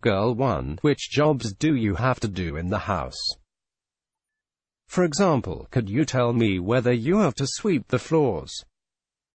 Girl 1. Which jobs do you have to do in the house? For example, could you tell me whether you have to sweep the floors,